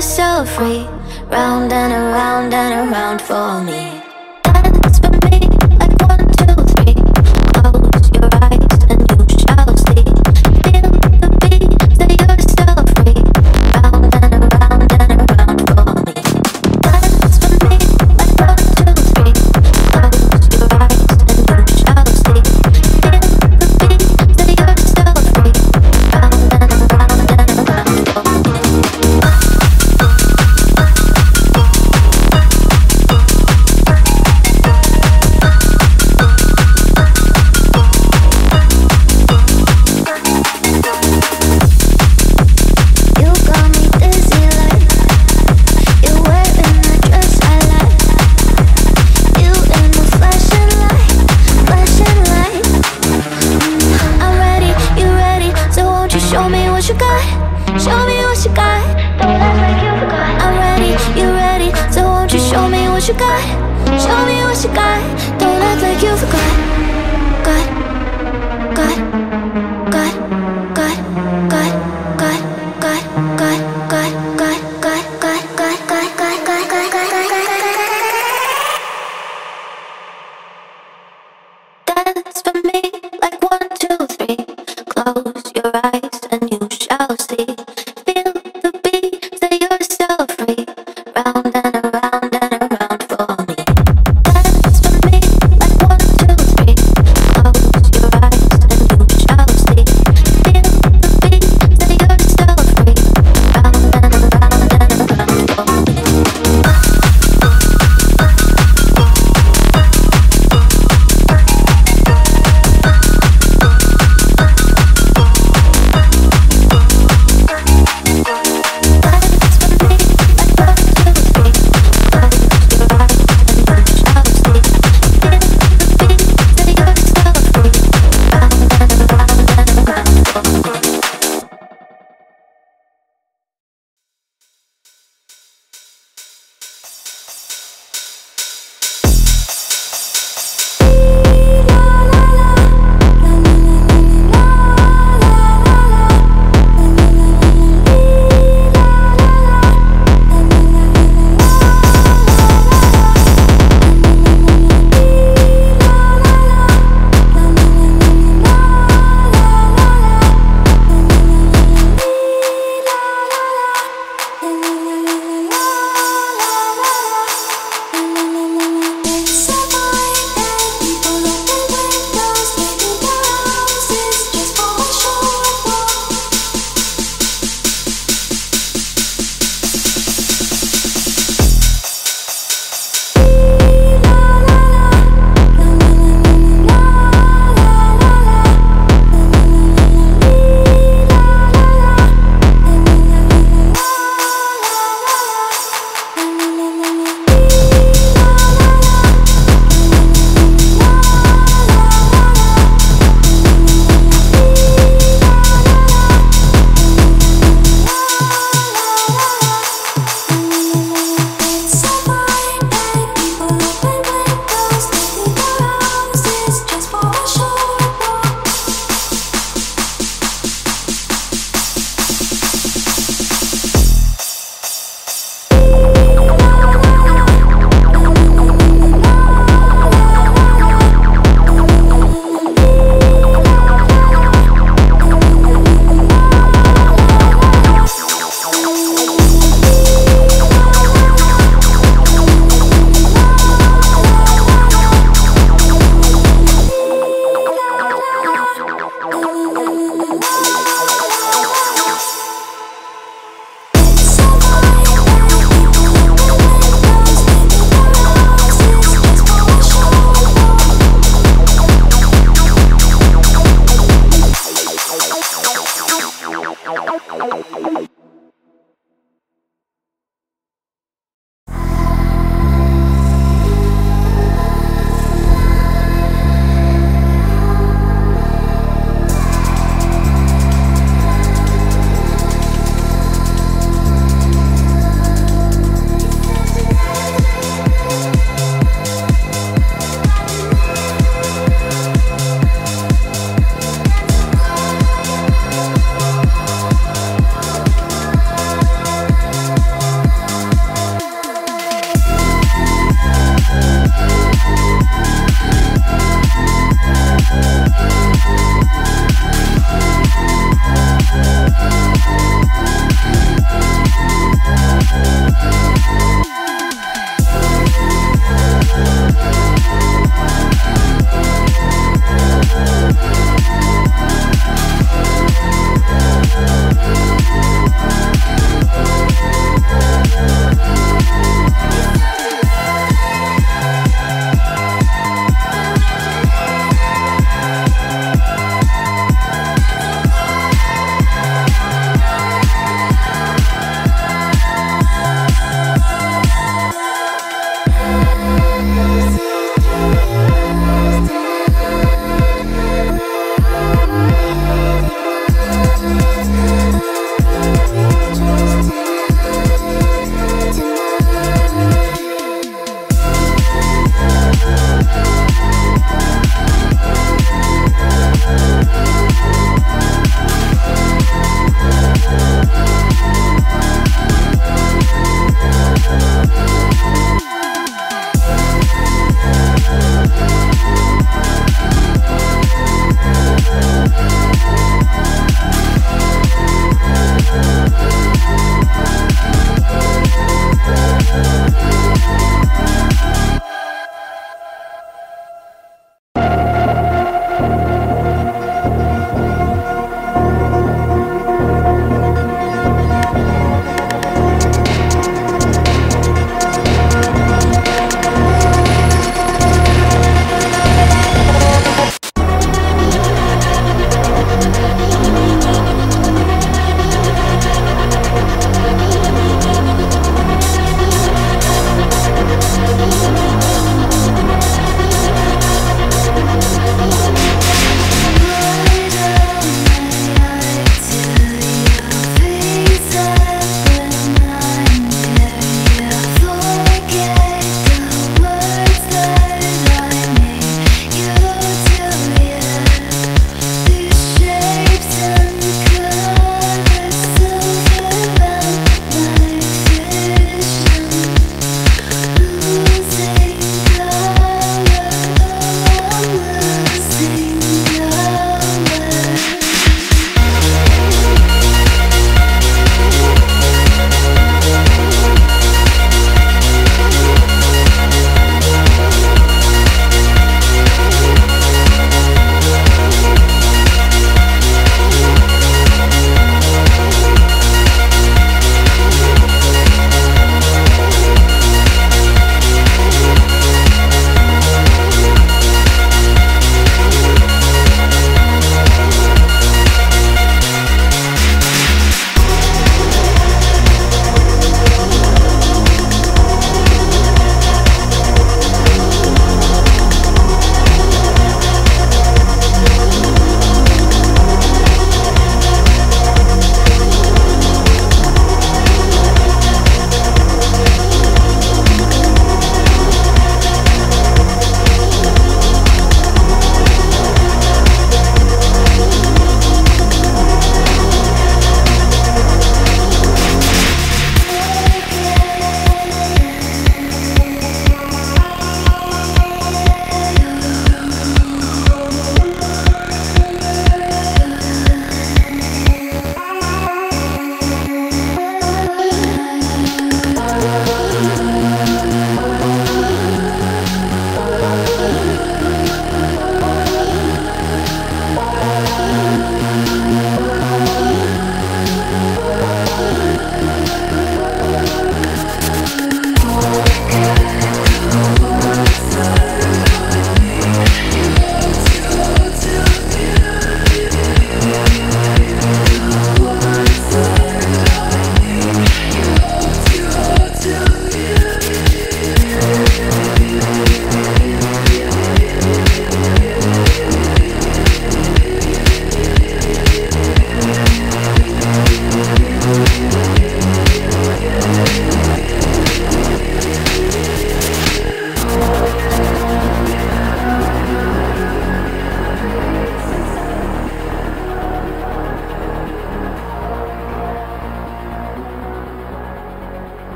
yourself free. Round and around and around for me.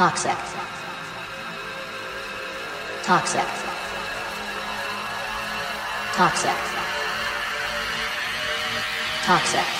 Toxic. Toxic. Toxic. Toxic.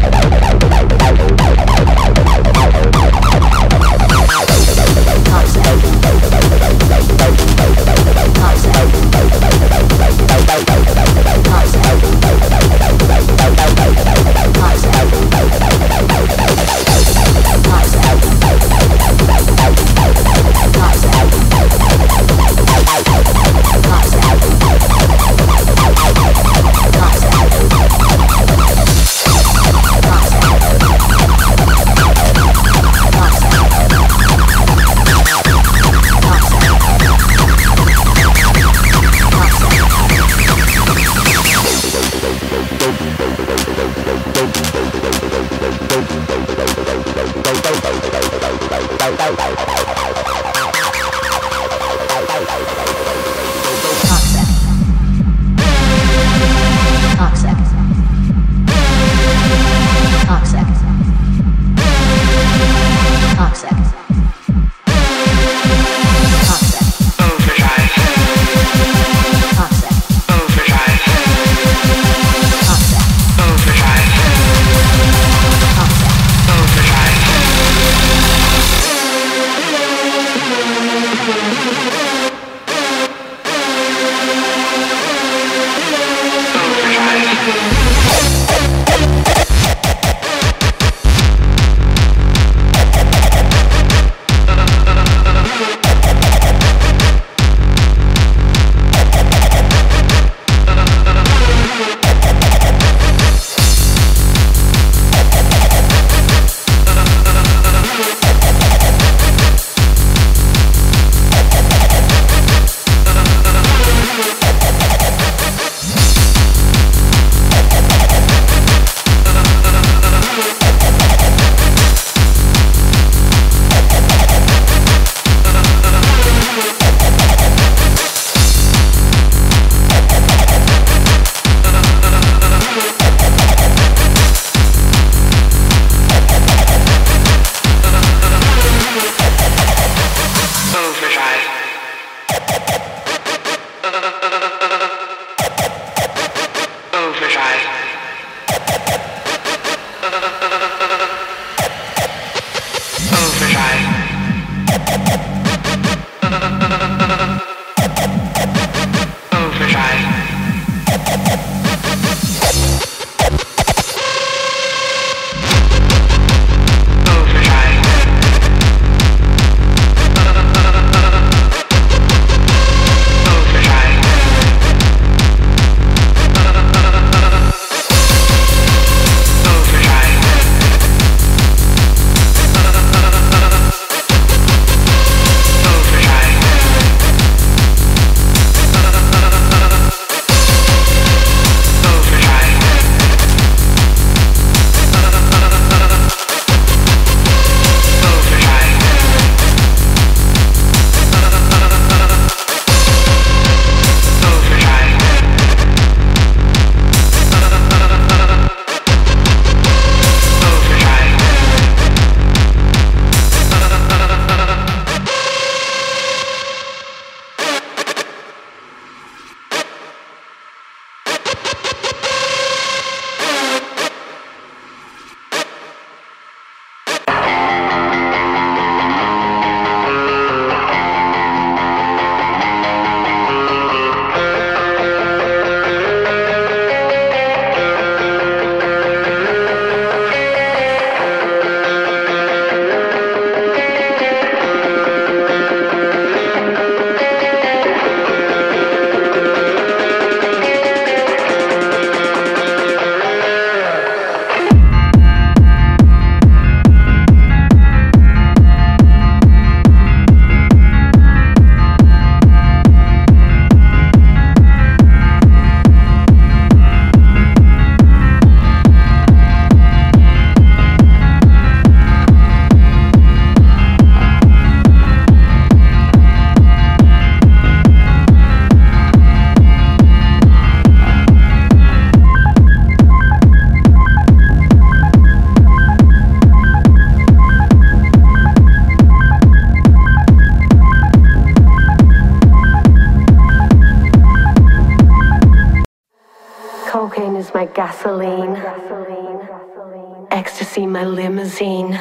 limousine.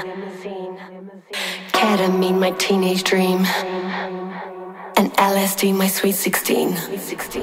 Ketamine, my teenage dream. And LSD, my sweet 16. 16.